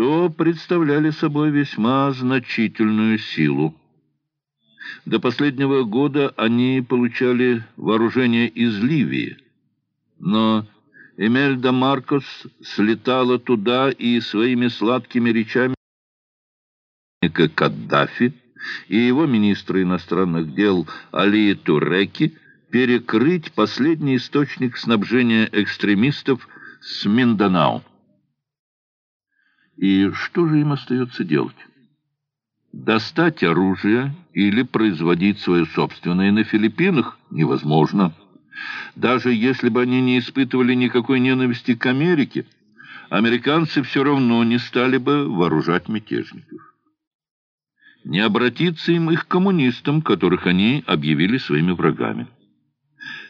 то представляли собой весьма значительную силу. До последнего года они получали вооружение из Ливии, но Эмельда Маркос слетала туда и своими сладкими речами Каддафи и его министра иностранных дел Али Туреки перекрыть последний источник снабжения экстремистов с Минданау. И что же им остается делать? Достать оружие или производить свое собственное на Филиппинах невозможно. Даже если бы они не испытывали никакой ненависти к Америке, американцы все равно не стали бы вооружать мятежников. Не обратиться им их коммунистам, которых они объявили своими врагами.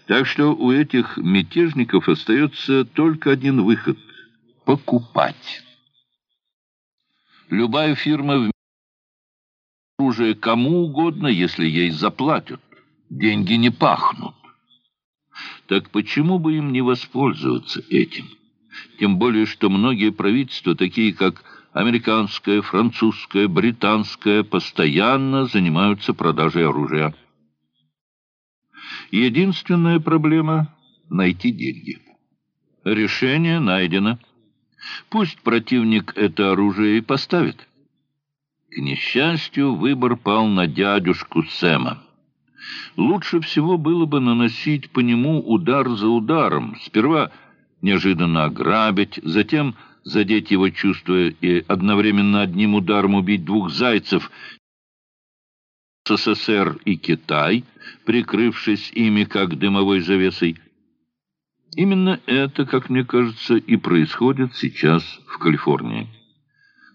Так что у этих мятежников остается только один выход – покупать. Любая фирма в оружие кому угодно, если ей заплатят. Деньги не пахнут. Так почему бы им не воспользоваться этим? Тем более, что многие правительства, такие как американское, французское, британское, постоянно занимаются продажей оружия. Единственная проблема — найти деньги. Решение найдено. Пусть противник это оружие и поставит. К несчастью, выбор пал на дядюшку Сэма. Лучше всего было бы наносить по нему удар за ударом. Сперва неожиданно ограбить, затем задеть его чувства и одновременно одним ударом убить двух зайцев, СССР и Китай, прикрывшись ими как дымовой завесой. Именно это, как мне кажется, и происходит сейчас в Калифорнии.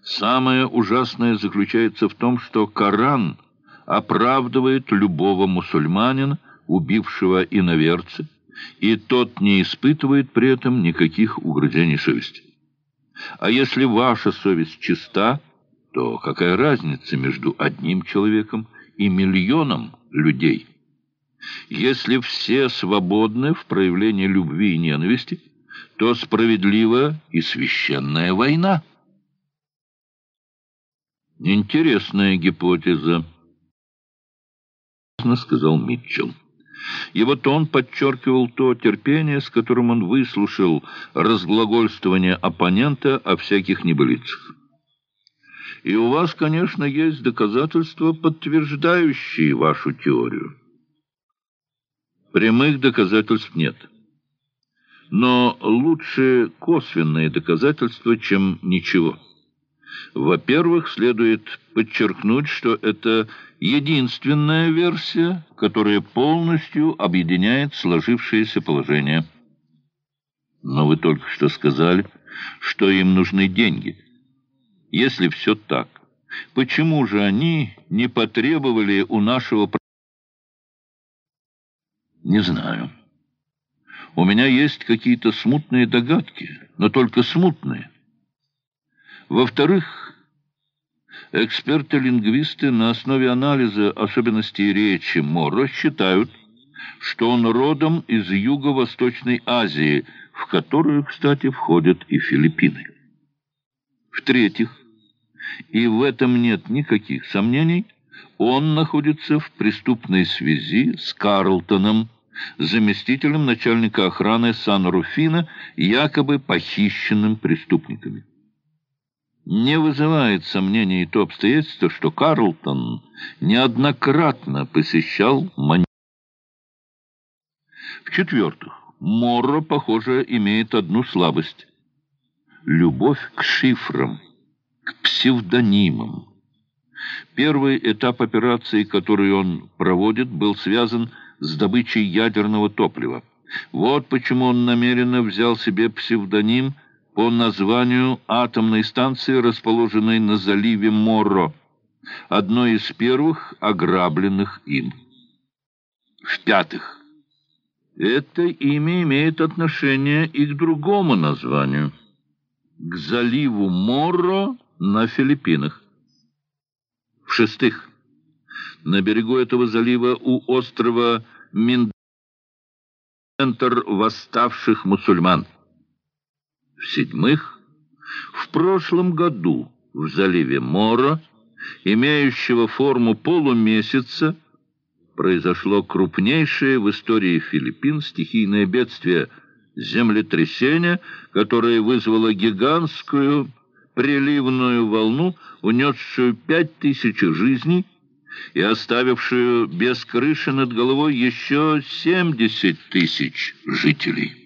Самое ужасное заключается в том, что Коран оправдывает любого мусульманина, убившего иноверца, и тот не испытывает при этом никаких угрызений совести. А если ваша совесть чиста, то какая разница между одним человеком и миллионом людей? Если все свободны в проявлении любви и ненависти, то справедлива и священная война. Интересная гипотеза, сказал Митчелл. Его тон подчеркивал то терпение, с которым он выслушал разглагольствование оппонента о всяких небылицах. И у вас, конечно, есть доказательства, подтверждающие вашу теорию. Прямых доказательств нет. Но лучше косвенные доказательства, чем ничего. Во-первых, следует подчеркнуть, что это единственная версия, которая полностью объединяет сложившееся положение. Но вы только что сказали, что им нужны деньги. Если все так, почему же они не потребовали у нашего... Не знаю. У меня есть какие-то смутные догадки, но только смутные. Во-вторых, эксперты-лингвисты на основе анализа особенностей речи Моро считают, что он родом из Юго-Восточной Азии, в которую, кстати, входят и Филиппины. В-третьих, и в этом нет никаких сомнений, он находится в преступной связи с Карлтоном, заместителем начальника охраны Сан-Руфина, якобы похищенным преступниками. Не вызывает сомнений то обстоятельство, что Карлтон неоднократно посещал Манилу. В-четвертых, Морро, похоже, имеет одну слабость — любовь к шифрам, к псевдонимам. Первый этап операции, который он проводит, был связан с добычей ядерного топлива. Вот почему он намеренно взял себе псевдоним – по названию атомной станции, расположенной на заливе Морро, одной из первых ограбленных им. В-пятых, это имя имеет отношение и к другому названию, к заливу Морро на Филиппинах. В-шестых, на берегу этого залива у острова Минд центр восставших мусульман. В-седьмых, В прошлом году в заливе Мора, имеющего форму полумесяца, произошло крупнейшее в истории Филиппин стихийное бедствие – землетрясение, которое вызвало гигантскую приливную волну, унесшую пять тысяч жизней и оставившую без крыши над головой еще семьдесят тысяч жителей.